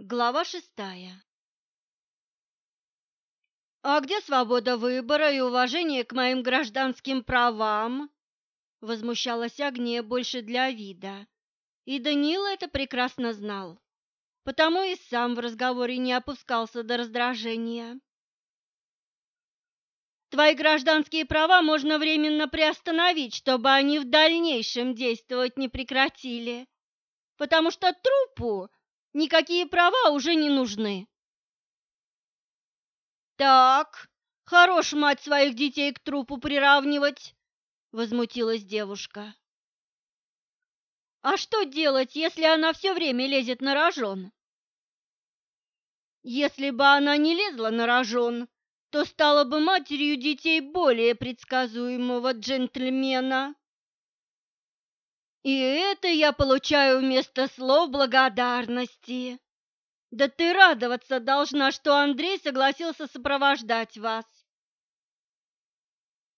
Глава шестая. «А где свобода выбора и уважение к моим гражданским правам?» Возмущалась Агния больше для вида. И Даниил это прекрасно знал, потому и сам в разговоре не опускался до раздражения. «Твои гражданские права можно временно приостановить, чтобы они в дальнейшем действовать не прекратили, потому что трупу никакие права уже не нужны. Так, хорош мать своих детей к трупу приравнивать, возмутилась девушка. А что делать, если она все время лезет на рожон? Если бы она не лезла на рожон, то стала бы матерью детей более предсказуемого джентльмена. И это я получаю вместо слов благодарности. Да ты радоваться должна, что Андрей согласился сопровождать вас.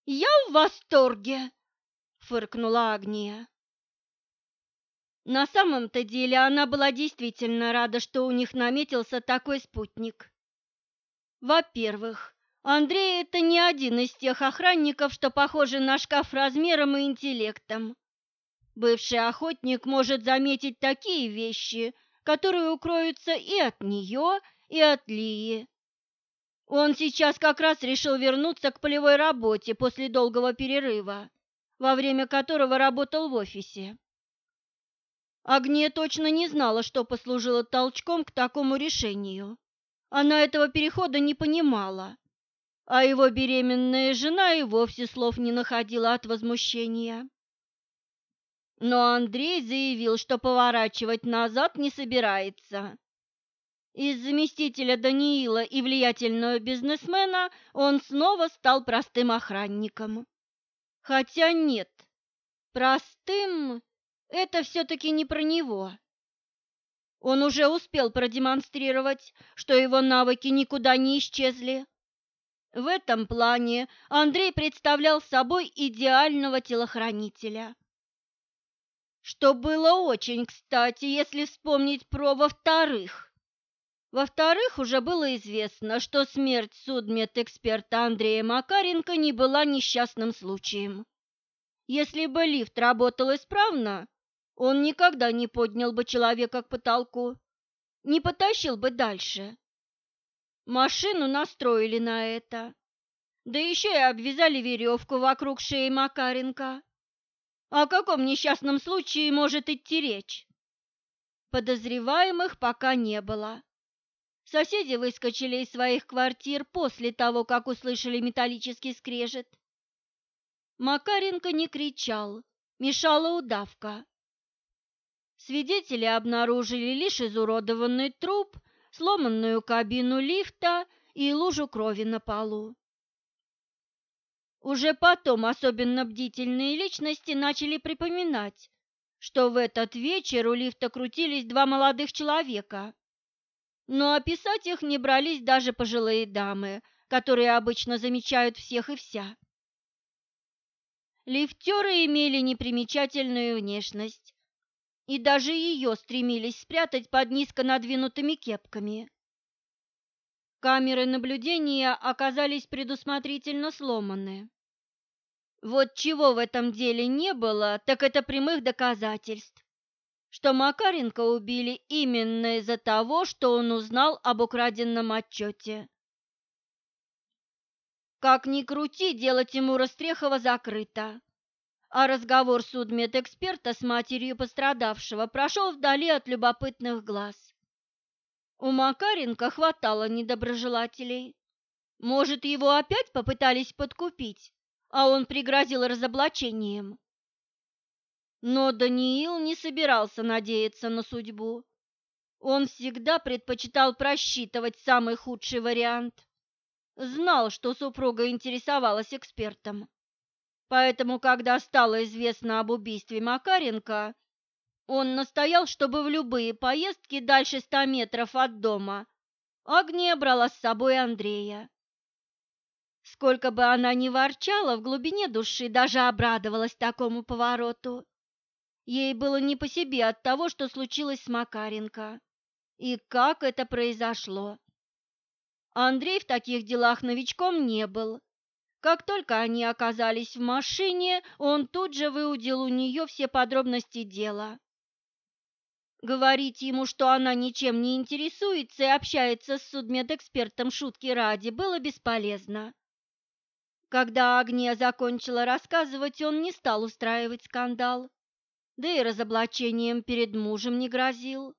Я в восторге, фыркнула Агния. На самом-то деле она была действительно рада, что у них наметился такой спутник. Во-первых, Андрей это не один из тех охранников, что похожи на шкаф размером и интеллектом. Бывший охотник может заметить такие вещи, которые укроются и от нее, и от Лии. Он сейчас как раз решил вернуться к полевой работе после долгого перерыва, во время которого работал в офисе. Агния точно не знала, что послужило толчком к такому решению. Она этого перехода не понимала, а его беременная жена и вовсе слов не находила от возмущения. Но Андрей заявил, что поворачивать назад не собирается. Из заместителя Даниила и влиятельного бизнесмена он снова стал простым охранником. Хотя нет, простым – это все-таки не про него. Он уже успел продемонстрировать, что его навыки никуда не исчезли. В этом плане Андрей представлял собой идеального телохранителя что было очень кстати, если вспомнить про во-вторых. Во-вторых, уже было известно, что смерть судмедэксперта Андрея Макаренко не была несчастным случаем. Если бы лифт работал исправно, он никогда не поднял бы человека к потолку, не потащил бы дальше. Машину настроили на это, да еще и обвязали веревку вокруг шеи Макаренко. О каком несчастном случае может идти речь? Подозреваемых пока не было. Соседи выскочили из своих квартир после того, как услышали металлический скрежет. Макаренко не кричал, мешала удавка. Свидетели обнаружили лишь изуродованный труп, сломанную кабину лифта и лужу крови на полу. Уже потом особенно бдительные личности начали припоминать, что в этот вечер у лифта крутились два молодых человека. Но описать их не брались даже пожилые дамы, которые обычно замечают всех и вся. Лифтеры имели непримечательную внешность, и даже ее стремились спрятать под низко надвинутыми кепками. Камеры наблюдения оказались предусмотрительно сломаны. Вот чего в этом деле не было, так это прямых доказательств, что Макаренко убили именно из-за того, что он узнал об украденном отчете. Как ни крути, дело Тимура Стрехова закрыто, а разговор судмедэксперта с матерью пострадавшего прошел вдали от любопытных глаз. У Макаренко хватало недоброжелателей. Может, его опять попытались подкупить, а он пригрозил разоблачением. Но Даниил не собирался надеяться на судьбу. Он всегда предпочитал просчитывать самый худший вариант. Знал, что супруга интересовалась экспертом. Поэтому, когда стало известно об убийстве Макаренко, он настоял, чтобы в любые поездки дальше ста метров от дома Агния брала с собой Андрея. Сколько бы она ни ворчала, в глубине души даже обрадовалась такому повороту. Ей было не по себе от того, что случилось с Макаренко. и как это произошло. Андрей в таких делах новичком не был. Как только они оказались в машине, он тут же выудил у нее все подробности дела. Говорить ему, что она ничем не интересуется и общается с судмедэкспертом шутки ради, было бесполезно. Когда Агния закончила рассказывать, он не стал устраивать скандал, да и разоблачением перед мужем не грозил.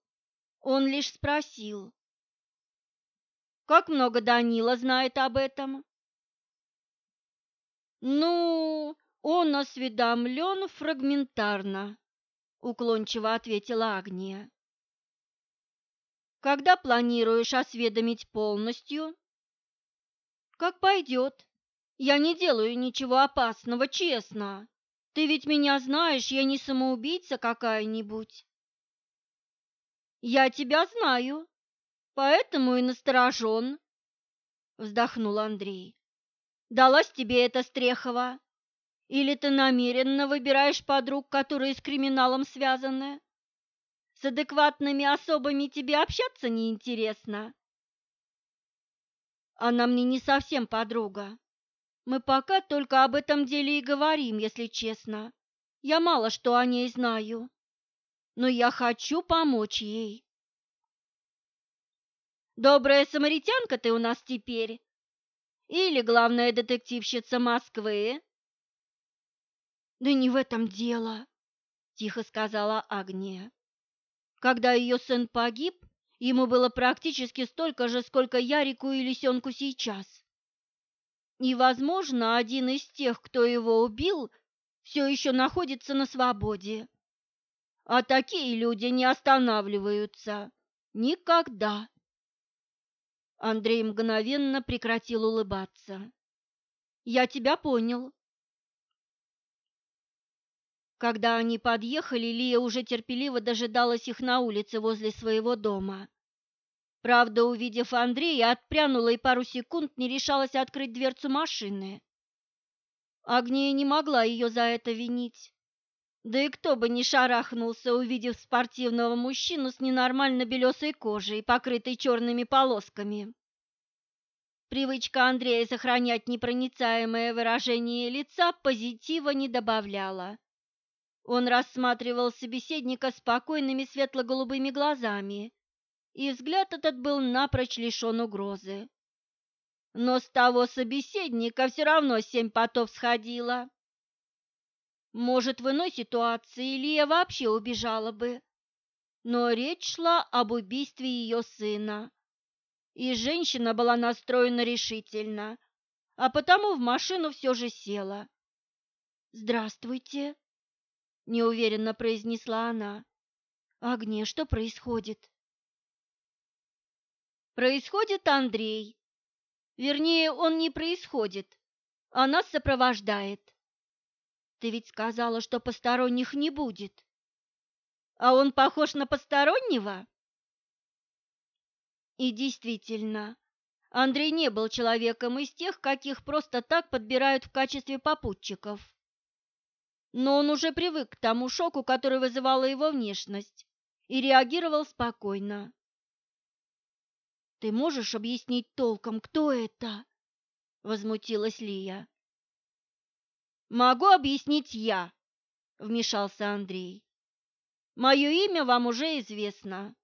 Он лишь спросил, как много Данила знает об этом? Ну, он осведомлен фрагментарно, уклончиво ответила Агния. Когда планируешь осведомить полностью? Как пойдет. Я не делаю ничего опасного, честно. Ты ведь меня знаешь, я не самоубийца какая-нибудь. Я тебя знаю, поэтому и насторожен, вздохнул Андрей. Далась тебе эта Стрехова? Или ты намеренно выбираешь подруг, которые с криминалом связаны? С адекватными особами тебе общаться неинтересно. Она мне не совсем подруга. Мы пока только об этом деле и говорим, если честно. Я мало что о ней знаю, но я хочу помочь ей. Добрая самаритянка ты у нас теперь, или главная детективщица Москвы? Да не в этом дело, тихо сказала Агния. Когда ее сын погиб, ему было практически столько же, сколько Ярику и Лисенку сейчас. И, возможно, один из тех, кто его убил, все еще находится на свободе. А такие люди не останавливаются. Никогда. Андрей мгновенно прекратил улыбаться. «Я тебя понял». Когда они подъехали, Лия уже терпеливо дожидалась их на улице возле своего дома. Правда, увидев Андрея, отпрянула и пару секунд не решалась открыть дверцу машины. Агния не могла ее за это винить. Да и кто бы ни шарахнулся, увидев спортивного мужчину с ненормально белесой кожей, покрытой черными полосками. Привычка Андрея сохранять непроницаемое выражение лица позитива не добавляла. Он рассматривал собеседника спокойными светло-голубыми глазами, и взгляд этот был напрочь лишен угрозы. Но с того собеседника все равно семь потов сходило. Может, в иной ситуации Илья вообще убежала бы. Но речь шла об убийстве ее сына. И женщина была настроена решительно, а потому в машину все же села. «Здравствуйте», — неуверенно произнесла она. «Агния, что происходит?» «Происходит Андрей. Вернее, он не происходит, а нас сопровождает. Ты ведь сказала, что посторонних не будет. А он похож на постороннего? И действительно, Андрей не был человеком из тех, каких просто так подбирают в качестве попутчиков. Но он уже привык к тому шоку, который вызывала его внешность, и реагировал спокойно. «Ты можешь объяснить толком, кто это?» — возмутилась Лия. «Могу объяснить я», — вмешался Андрей. «Мое имя вам уже известно.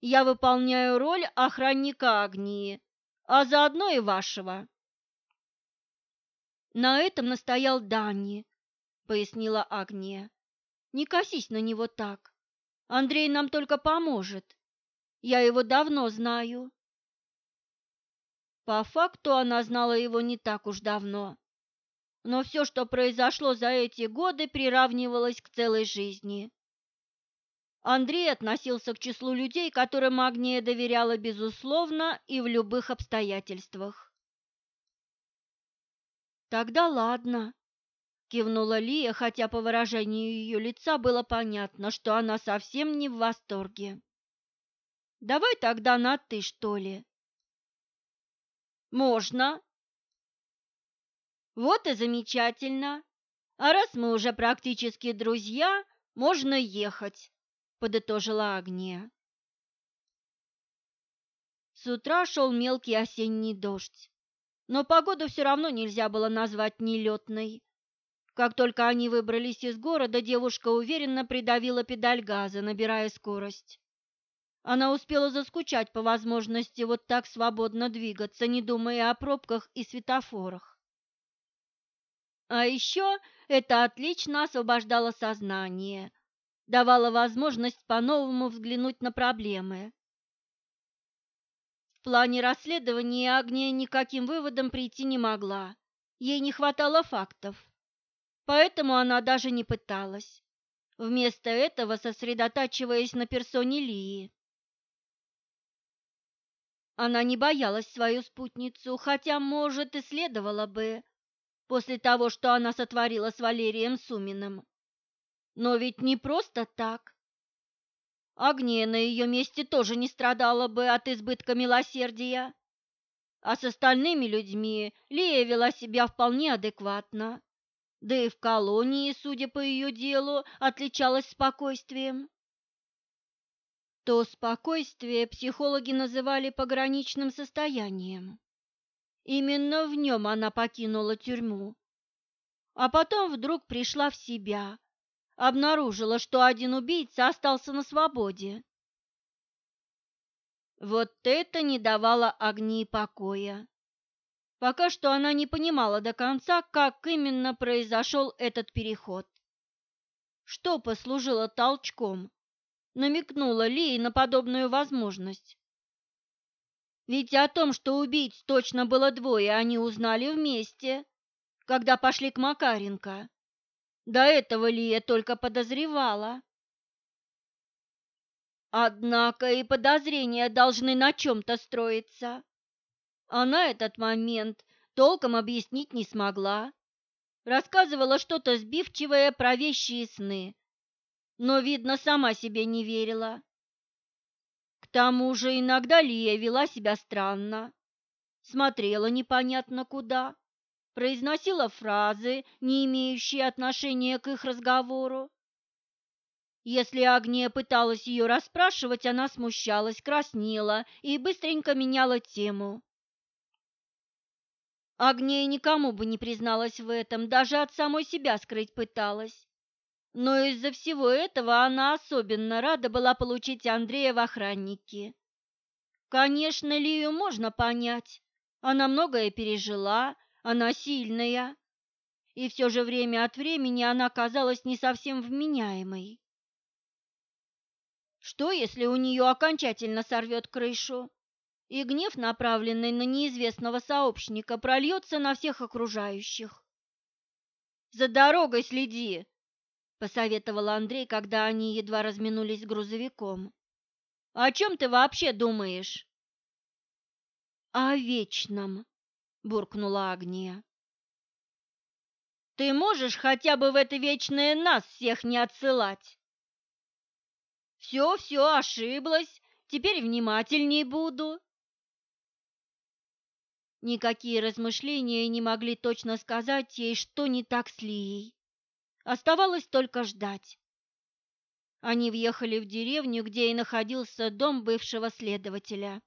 Я выполняю роль охранника Агнии, а заодно и вашего». «На этом настоял Дани», — пояснила Агния. «Не косись на него так. Андрей нам только поможет. Я его давно знаю». По факту она знала его не так уж давно но все, что произошло за эти годы, приравнивалось к целой жизни. Андрей относился к числу людей, которым Агния доверяла безусловно и в любых обстоятельствах. «Тогда ладно», — кивнула Лия, хотя по выражению ее лица было понятно, что она совсем не в восторге. «Давай тогда на «ты», что ли?» «Можно», вот и замечательно. А раз мы уже практически друзья, можно ехать, подытожила Агния. С утра шел мелкий осенний дождь, но погоду все равно нельзя было назвать нелетной. Как только они выбрались из города, девушка уверенно придавила педаль газа, набирая скорость. Она успела заскучать по возможности вот так свободно двигаться, не думая о пробках и светофорах. А еще это отлично освобождало сознание, давало возможность по-новому взглянуть на проблемы. В плане расследования Агния никаким выводом прийти не могла. Ей не хватало фактов поэтому она даже не пыталась, вместо этого сосредотачиваясь на персоне Лии. Она не боялась свою спутницу, хотя, может, и следовало бы, после того, что она сотворила с Валерием Суминым. Но ведь не просто так. Агния на ее месте тоже не страдала бы от избытка милосердия, а с остальными людьми Лия вела себя вполне адекватно да и в колонии, судя по ее делу, отличалась спокойствием. То спокойствие психологи называли пограничным состоянием. Именно в нем она покинула тюрьму. А потом вдруг пришла в себя, обнаружила, что один убийца остался на свободе. Вот это не давало огни покоя. Пока что она не понимала до конца, как именно произошел этот переход. Что послужило толчком? Намекнула Ли на подобную возможность. Ведь о том, что убийц точно было двое, они узнали вместе, когда пошли к Макаренко. До этого Лия только подозревала. Однако и подозрения должны на чем-то строиться. Она этот момент толком объяснить не смогла. Рассказывала что-то сбивчивое про вещи и сны, но, видно, сама себе не верила. К тому же иногда Лия вела себя странно, смотрела непонятно куда, произносила фразы, не имеющие отношения к их разговору. Если Агния пыталась ее расспрашивать, она смущалась, краснела и быстренько меняла тему. Агния никому бы не призналась в этом, даже от самой себя скрыть пыталась. Но из-за всего этого она особенно рада была получить Андрея в охранники. Конечно, Лию можно понять. Она многое пережила, она сильная. И все же время от времени она казалась не совсем вменяемой. Что, если у нее окончательно сорвет крышу? И гнев, направленный на неизвестного сообщника, прольется на всех окружающих. «За дорогой следи!» — посоветовал Андрей, когда они едва разминулись с грузовиком. «О чем ты вообще думаешь?» «О вечном», — буркнула Агния. «Ты можешь хотя бы в это вечное нас всех не отсылать?» «Все, все, ошиблась, теперь внимательней буду», Никакие размышления не могли точно сказать ей, что не так с Лией. Оставалось только ждать. Они въехали в деревню, где и находился дом бывшего следователя.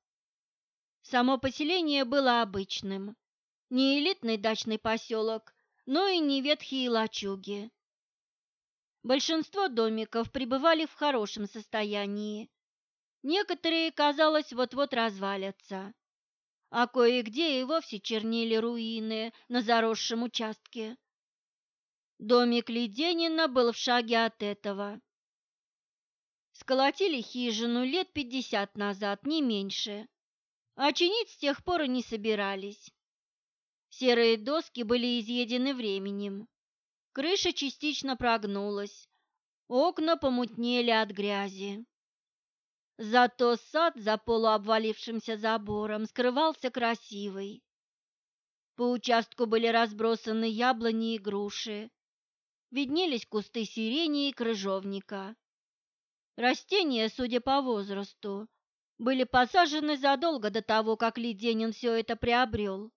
Само поселение было обычным. Не элитный дачный поселок, но и не ветхие лачуги. Большинство домиков пребывали в хорошем состоянии. Некоторые, казалось, вот-вот развалятся а кое-где и вовсе чернили руины на заросшем участке. Домик Леденина был в шаге от этого. Сколотили хижину лет пятьдесят назад, не меньше, а чинить с тех пор и не собирались. Серые доски были изъедены временем, крыша частично прогнулась, окна помутнели от грязи. Зато сад за полуобвалившимся забором скрывался красивый. По участку были разбросаны яблони и груши. Виднелись кусты сирени и крыжовника. Растения, судя по возрасту, были посажены задолго до того, как Леденин все это приобрел.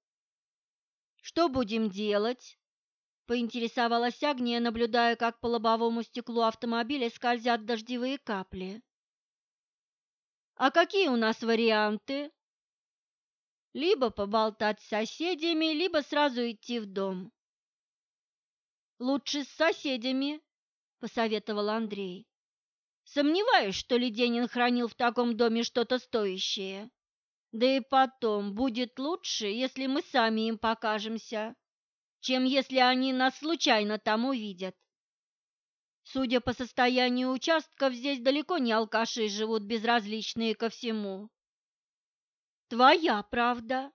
«Что будем делать?» – поинтересовалась Агния, наблюдая, как по лобовому стеклу автомобиля скользят дождевые капли. А какие у нас варианты? Либо поболтать с соседями, либо сразу идти в дом. Лучше с соседями, посоветовал Андрей. Сомневаюсь, что Леденин хранил в таком доме что-то стоящее. Да и потом, будет лучше, если мы сами им покажемся, чем если они нас случайно там увидят. Судя по состоянию участков, здесь далеко не алкаши живут безразличные ко всему. Твоя правда.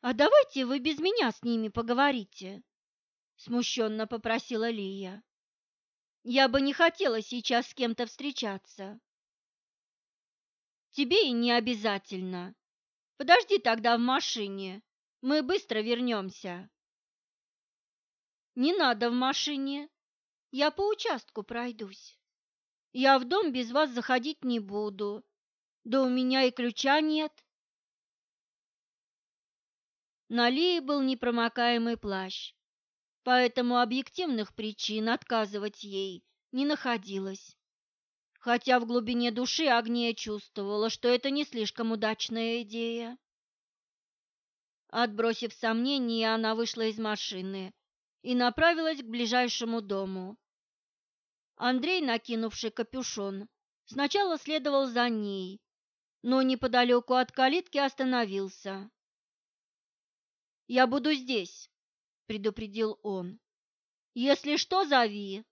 А давайте вы без меня с ними поговорите, смущенно попросила Лия. Я бы не хотела сейчас с кем-то встречаться. Тебе и не обязательно. Подожди тогда в машине. Мы быстро вернемся. Не надо в машине. Я по участку пройдусь. Я в дом без вас заходить не буду. Да у меня и ключа нет. На Лии был непромокаемый плащ, поэтому объективных причин отказывать ей не находилось. Хотя в глубине души Агния чувствовала, что это не слишком удачная идея. Отбросив сомнения, она вышла из машины и направилась к ближайшему дому. Андрей, накинувший капюшон, сначала следовал за ней, но неподалеку от калитки остановился. «Я буду здесь», — предупредил он. «Если что, зови.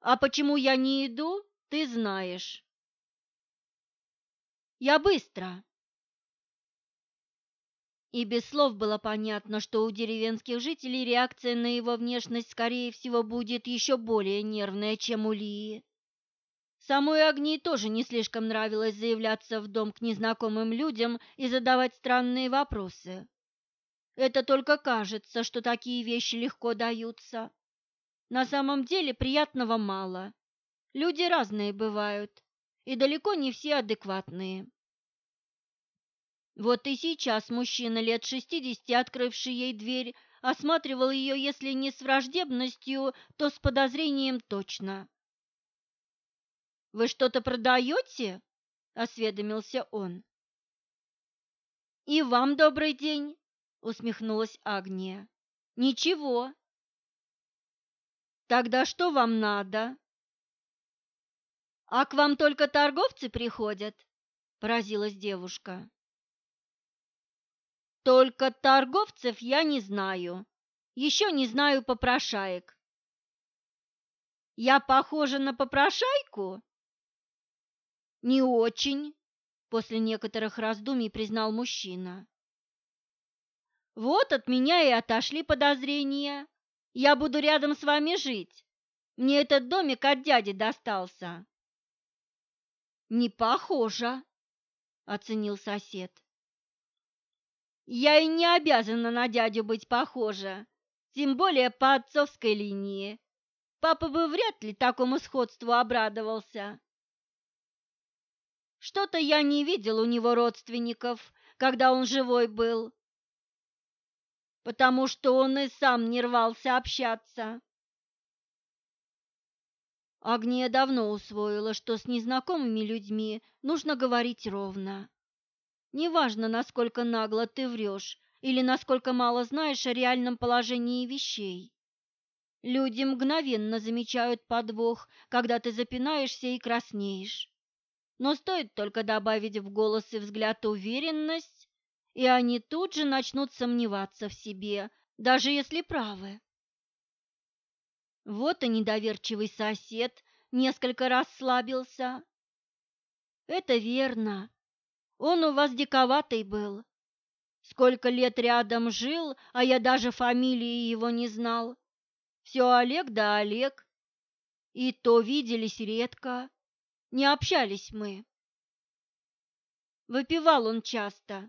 А почему я не иду, ты знаешь». «Я быстро», и без слов было понятно, что у деревенских жителей реакция на его внешность, скорее всего, будет еще более нервная, чем у Лии. Самой Агнии тоже не слишком нравилось заявляться в дом к незнакомым людям и задавать странные вопросы. Это только кажется, что такие вещи легко даются. На самом деле приятного мало. Люди разные бывают, и далеко не все адекватные. Вот и сейчас мужчина лет шестидесяти, открывший ей дверь, осматривал ее, если не с враждебностью, то с подозрением точно. «Вы что-то продаете?» – осведомился он. «И вам добрый день!» – усмехнулась Агния. «Ничего». «Тогда что вам надо?» «А к вам только торговцы приходят?» – поразилась девушка. Только торговцев я не знаю. Еще не знаю попрошаек. Я похожа на попрошайку? Не очень, после некоторых раздумий признал мужчина. Вот от меня и отошли подозрения. Я буду рядом с вами жить. Мне этот домик от дяди достался. Не похоже, оценил сосед. Я и не обязана на дядю быть похожа, тем более по отцовской линии. Папа бы вряд ли такому сходству обрадовался. Что-то я не видел у него родственников, когда он живой был, потому что он и сам не рвался общаться. Агния давно усвоила, что с незнакомыми людьми нужно говорить ровно. Неважно, насколько нагло ты врешь или насколько мало знаешь о реальном положении вещей. Люди мгновенно замечают подвох, когда ты запинаешься и краснеешь. Но стоит только добавить в голос и взгляд уверенность, и они тут же начнут сомневаться в себе, даже если правы. Вот и недоверчивый сосед несколько раз слабился. Это верно, он у вас диковатый был. Сколько лет рядом жил, а я даже фамилии его не знал. Все Олег да Олег. И то виделись редко. Не общались мы. Выпивал он часто,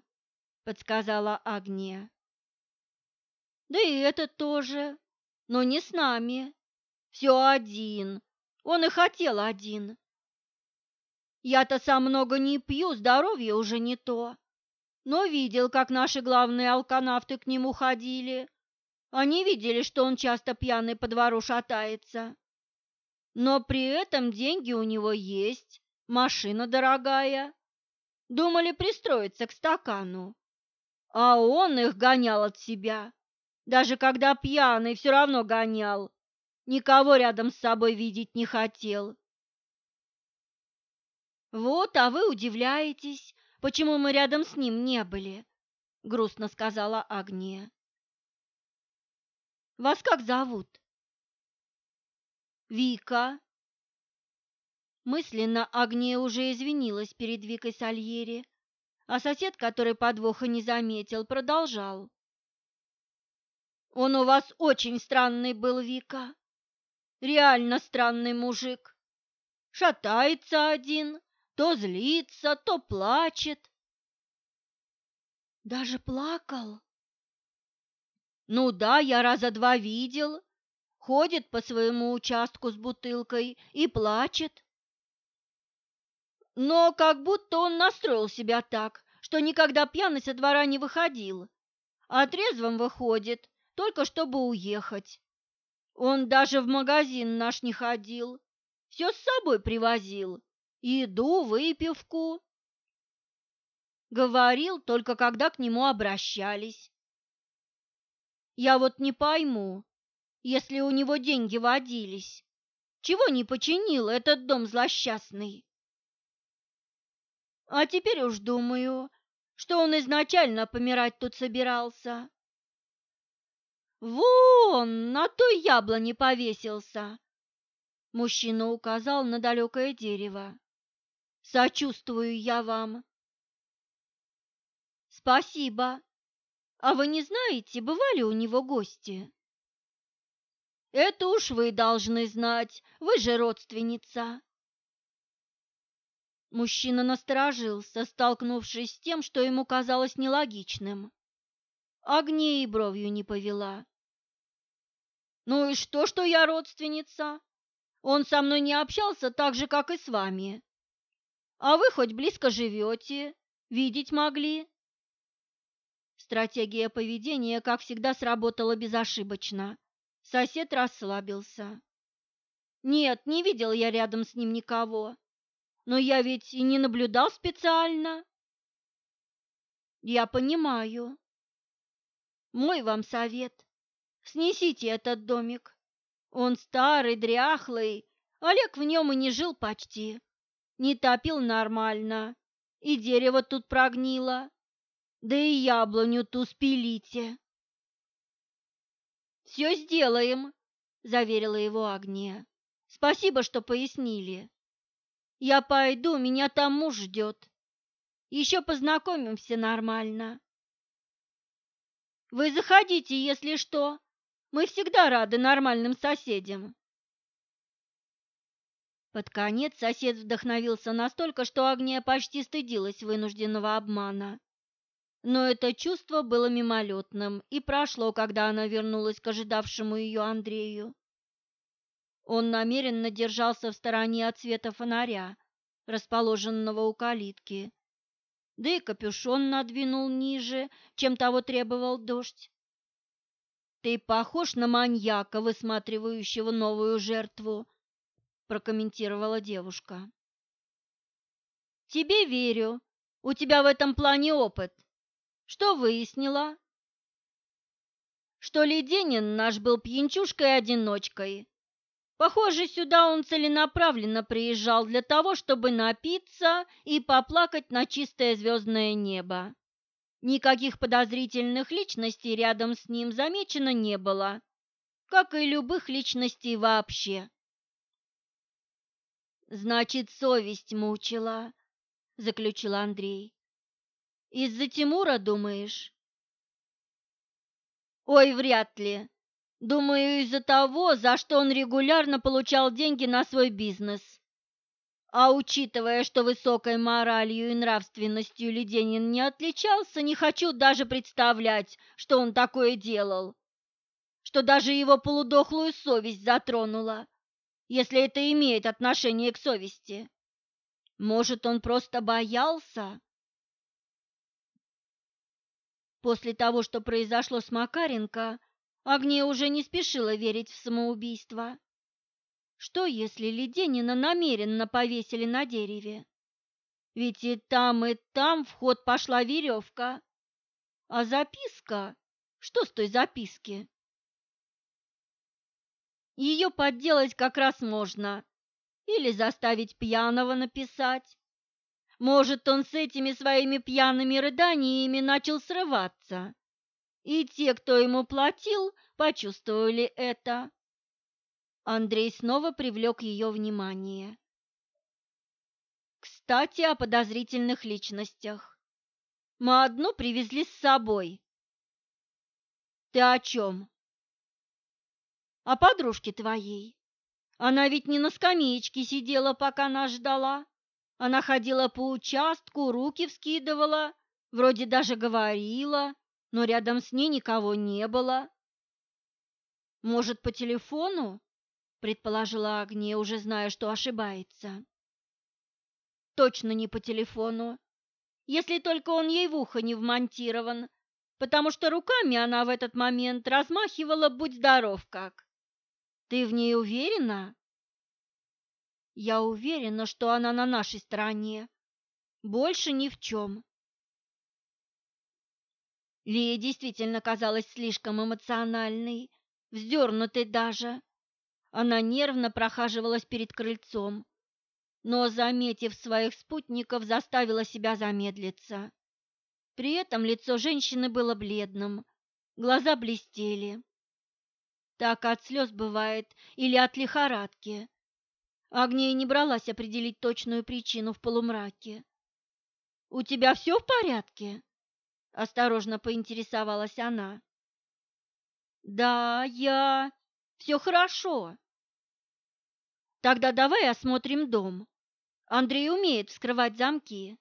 подсказала Агния. Да и это тоже, но не с нами. Все один. Он и хотел один. Я-то сам много не пью, здоровье уже не то. Но видел, как наши главные алканавты к нему ходили. Они видели, что он часто пьяный по двору шатается. Но при этом деньги у него есть, машина дорогая. думали пристроиться к стакану, а он их гонял от себя. Даже когда пьяный, все равно гонял. Никого рядом с собой видеть не хотел. Вот, а вы удивляетесь, почему мы рядом с ним не были, грустно сказала Агния. Вас как зовут? Вика. Мысленно Агния уже извинилась перед Викой Сальери, а сосед, который подвоха не заметил, продолжал. «Он у вас очень странный был, Вика. Реально странный мужик. Шатается один, то злится, то плачет». «Даже плакал?» «Ну да, я раза два видел. Ходит по своему участку с бутылкой и плачет но как будто он настроил себя так, что никогда пьяный со двора не выходил, а трезвым выходит, только чтобы уехать. Он даже в магазин наш не ходил, все с собой привозил, еду, выпивку. Говорил только, когда к нему обращались. Я вот не пойму, если у него деньги водились, чего не починил этот дом злосчастный? А теперь уж думаю, что он изначально помирать тут собирался. Вон, на той яблоне повесился. Мужчина указал на далекое дерево. Сочувствую я вам. Спасибо. А вы не знаете, бывали у него гости? Это уж вы должны знать, вы же родственница. Мужчина насторожился, столкнувшись с тем, что ему казалось нелогичным. Огней и бровью не повела. «Ну и что, что я родственница? Он со мной не общался так же, как и с вами. А вы хоть близко живете, видеть могли». Стратегия поведения, как всегда, сработала безошибочно. Сосед расслабился. «Нет, не видел я рядом с ним никого. Но я ведь и не наблюдал специально. Я понимаю. Мой вам совет. Снесите этот домик. Он старый, дряхлый. Олег в нем и не жил почти. Не топил нормально. И дерево тут прогнило. Да и яблоню ту спилите. «Все сделаем», — заверила его Агния. «Спасибо, что пояснили. Я пойду, меня там муж ждет. Еще познакомимся нормально. Вы заходите, если что. Мы всегда рады нормальным соседям. Под конец сосед вдохновился настолько, что Агния почти стыдилась вынужденного обмана. Но это чувство было мимолетным и прошло, когда она вернулась к ожидавшему ее Андрею. Он намеренно держался в стороне от света фонаря, расположенного у калитки, да и капюшон надвинул ниже, чем того требовал дождь. «Ты похож на маньяка, высматривающего новую жертву», – прокомментировала девушка. «Тебе верю. У тебя в этом плане опыт. Что выяснила?» «Что Леденин наш был пьянчушкой-одиночкой, Похоже, сюда он целенаправленно приезжал для того, чтобы напиться и поплакать на чистое звездное небо. Никаких подозрительных личностей рядом с ним замечено не было, как и любых личностей вообще. «Значит, совесть мучила», — заключил Андрей. «Из-за Тимура, думаешь?» «Ой, вряд ли. Думаю, из-за того, за что он регулярно получал деньги на свой бизнес. А учитывая, что высокой моралью и нравственностью Леденин не отличался, не хочу даже представлять, что он такое делал. Что даже его полудохлую совесть затронула, если это имеет отношение к совести. Может, он просто боялся? После того, что произошло с Макаренко, Агния уже не спешила верить в самоубийство. Что, если Леденина намеренно повесили на дереве? Ведь и там, и там в ход пошла веревка. А записка? Что с той записки? Ее подделать как раз можно. Или заставить пьяного написать. Может, он с этими своими пьяными рыданиями начал срываться. И те, кто ему платил, почувствовали это. Андрей снова привлек ее внимание. Кстати, о подозрительных личностях. Мы одну привезли с собой. Ты о чем? О подружке твоей. Она ведь не на скамеечке сидела, пока нас ждала. Она ходила по участку, руки вскидывала, вроде даже говорила, но рядом с ней никого не было. Может, по телефону? предположила Агния, уже зная, что ошибается. Точно не по телефону, если только он ей в ухо не вмонтирован, потому что руками она в этот момент размахивала «Будь здоров как». Ты в ней уверена? Я уверена, что она на нашей стороне. Больше ни в чем. Лия действительно казалась слишком эмоциональной, вздернутой даже. Она нервно прохаживалась перед крыльцом, но, заметив своих спутников, заставила себя замедлиться. При этом лицо женщины было бледным, глаза блестели. Так от слез бывает или от лихорадки. Агния не бралась определить точную причину в полумраке. «У тебя все в порядке?» – осторожно поинтересовалась она. «Да, я... Все хорошо. Тогда давай осмотрим дом. Андрей умеет вскрывать замки.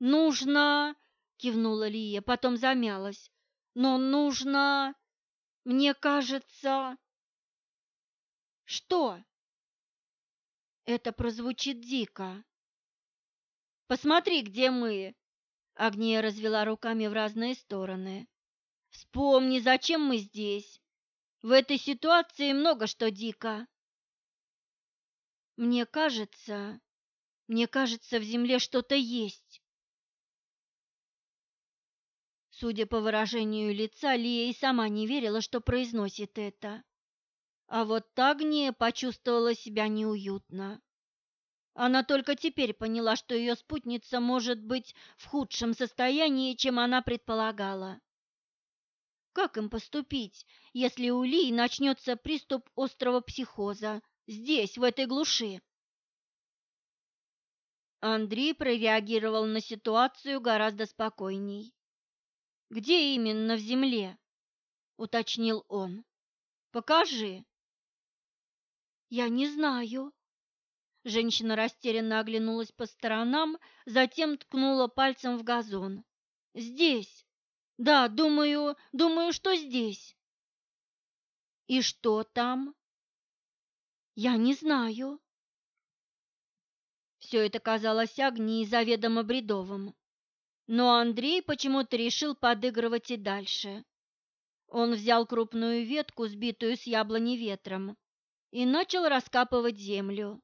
Нужно, кивнула Лия, потом замялась. Но нужно, мне кажется, что? Это прозвучит дико. Посмотри, где мы. Агния развела руками в разные стороны. Вспомни, зачем мы здесь. В этой ситуации много что дико. Мне кажется, мне кажется, в земле что-то есть. Судя по выражению лица, Лия и сама не верила, что произносит это. А вот Тагния почувствовала себя неуютно. Она только теперь поняла, что ее спутница может быть в худшем состоянии, чем она предполагала. Как им поступить, если у Лии начнется приступ острого психоза, здесь, в этой глуши. Андрей прореагировал на ситуацию гораздо спокойней. «Где именно в земле?» – уточнил он. «Покажи». «Я не знаю». Женщина растерянно оглянулась по сторонам, затем ткнула пальцем в газон. «Здесь. Да, думаю, думаю, что здесь». «И что там?» Я не знаю. Все это казалось Агнии заведомо бредовым. Но Андрей почему-то решил подыгрывать и дальше. Он взял крупную ветку, сбитую с яблони ветром, и начал раскапывать землю.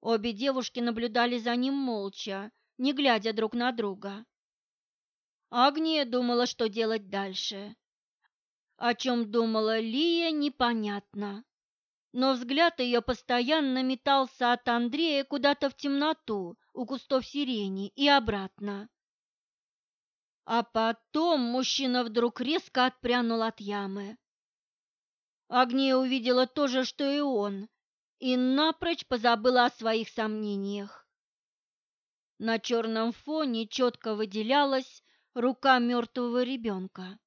Обе девушки наблюдали за ним молча, не глядя друг на друга. Агния думала, что делать дальше. О чем думала Лия, непонятно но взгляд ее постоянно метался от Андрея куда-то в темноту у кустов сирени и обратно. А потом мужчина вдруг резко отпрянул от ямы. Агния увидела то же, что и он, и напрочь позабыла о своих сомнениях. На черном фоне четко выделялась рука мертвого ребенка.